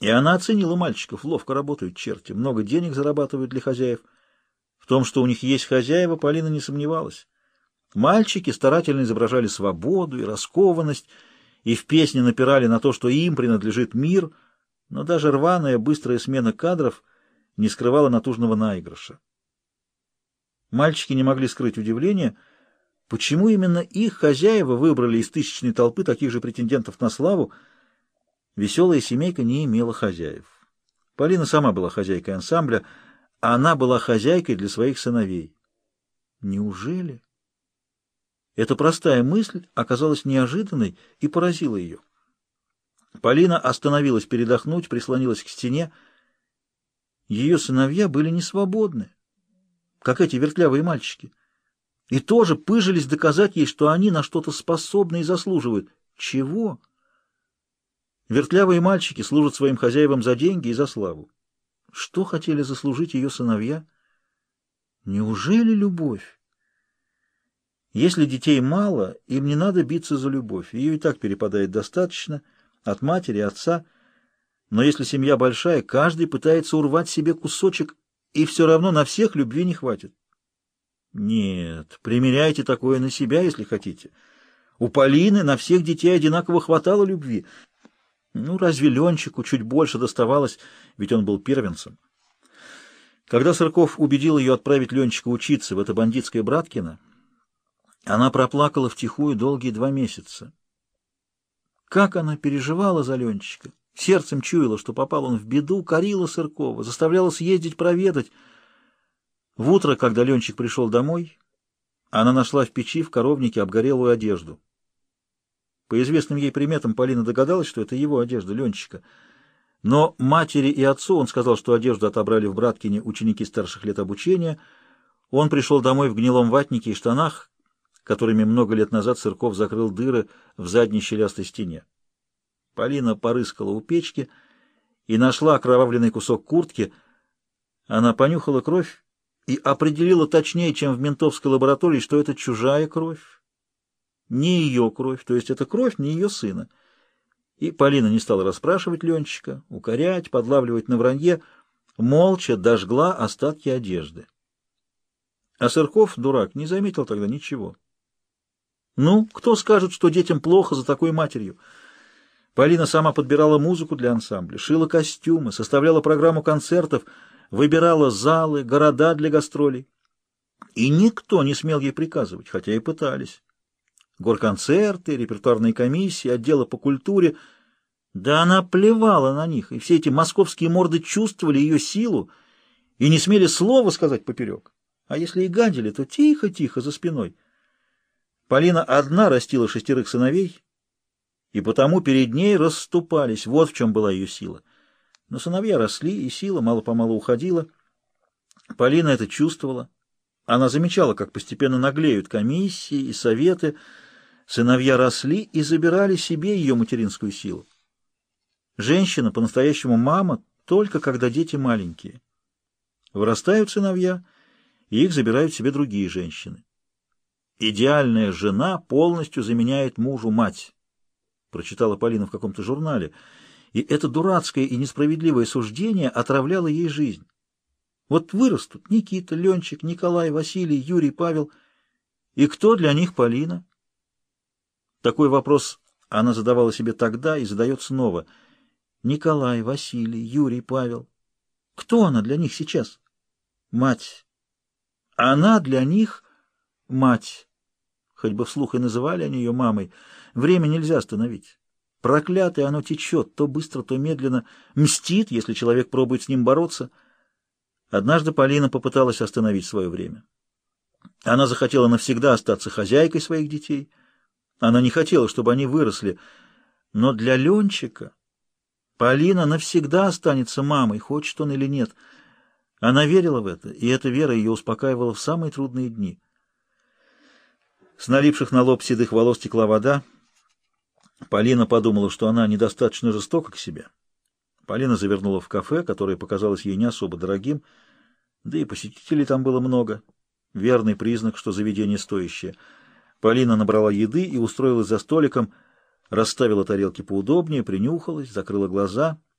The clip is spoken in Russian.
И она оценила мальчиков, ловко работают черти, много денег зарабатывают для хозяев. В том, что у них есть хозяева, Полина не сомневалась. Мальчики старательно изображали свободу и раскованность, и в песне напирали на то, что им принадлежит мир, но даже рваная быстрая смена кадров не скрывала натужного наигрыша. Мальчики не могли скрыть удивление, почему именно их хозяева выбрали из тысячной толпы таких же претендентов на славу. Веселая семейка не имела хозяев. Полина сама была хозяйкой ансамбля, а она была хозяйкой для своих сыновей. Неужели? Эта простая мысль оказалась неожиданной и поразила ее. Полина остановилась передохнуть, прислонилась к стене. Ее сыновья были не свободны как эти вертлявые мальчики, и тоже пыжились доказать ей, что они на что-то способны и заслуживают. Чего? Вертлявые мальчики служат своим хозяевам за деньги и за славу. Что хотели заслужить ее сыновья? Неужели любовь? Если детей мало, им не надо биться за любовь. Ее и так перепадает достаточно от матери, отца. Но если семья большая, каждый пытается урвать себе кусочек и все равно на всех любви не хватит. Нет, примеряйте такое на себя, если хотите. У Полины на всех детей одинаково хватало любви. Ну, разве Ленчику чуть больше доставалось, ведь он был первенцем. Когда Сырков убедил ее отправить Ленчика учиться в это бандитское Браткино, она проплакала втихую долгие два месяца. Как она переживала за Ленчика! Сердцем чуяла, что попал он в беду, корила Сыркова, заставляла съездить проведать. В утро, когда Ленчик пришел домой, она нашла в печи в коровнике обгорелую одежду. По известным ей приметам Полина догадалась, что это его одежда, Ленчика. Но матери и отцу он сказал, что одежду отобрали в Браткине ученики старших лет обучения. Он пришел домой в гнилом ватнике и штанах, которыми много лет назад Сырков закрыл дыры в задней щелястой стене. Полина порыскала у печки и нашла окровавленный кусок куртки. Она понюхала кровь и определила точнее, чем в ментовской лаборатории, что это чужая кровь. Не ее кровь, то есть это кровь не ее сына. И Полина не стала расспрашивать Ленчика, укорять, подлавливать на вранье, молча дожгла остатки одежды. А Сырков, дурак, не заметил тогда ничего. Ну, кто скажет, что детям плохо за такой матерью? Полина сама подбирала музыку для ансамбля, шила костюмы, составляла программу концертов, выбирала залы, города для гастролей. И никто не смел ей приказывать, хотя и пытались. Горконцерты, репертуарные комиссии, отделы по культуре. Да она плевала на них, и все эти московские морды чувствовали ее силу и не смели слова сказать поперек. А если и гадили, то тихо-тихо за спиной. Полина одна растила шестерых сыновей, и потому перед ней расступались. Вот в чем была ее сила. Но сыновья росли, и сила мало-помалу уходила. Полина это чувствовала. Она замечала, как постепенно наглеют комиссии и советы. Сыновья росли и забирали себе ее материнскую силу. Женщина, по-настоящему мама, только когда дети маленькие. Вырастают сыновья, и их забирают себе другие женщины. Идеальная жена полностью заменяет мужу мать прочитала Полина в каком-то журнале, и это дурацкое и несправедливое суждение отравляло ей жизнь. Вот вырастут Никита, Ленчик, Николай, Василий, Юрий, Павел. И кто для них Полина? Такой вопрос она задавала себе тогда и задает снова. Николай, Василий, Юрий, Павел. Кто она для них сейчас? Мать. Она для них мать. Хоть бы вслух и называли они ее мамой. Время нельзя остановить. Проклятое оно течет, то быстро, то медленно, мстит, если человек пробует с ним бороться. Однажды Полина попыталась остановить свое время. Она захотела навсегда остаться хозяйкой своих детей. Она не хотела, чтобы они выросли. Но для Ленчика Полина навсегда останется мамой, хочет он или нет. Она верила в это, и эта вера ее успокаивала в самые трудные дни. С налипших на лоб седых волос текла вода. Полина подумала, что она недостаточно жестока к себе. Полина завернула в кафе, которое показалось ей не особо дорогим, да и посетителей там было много. Верный признак, что заведение стоящее. Полина набрала еды и устроилась за столиком, расставила тарелки поудобнее, принюхалась, закрыла глаза —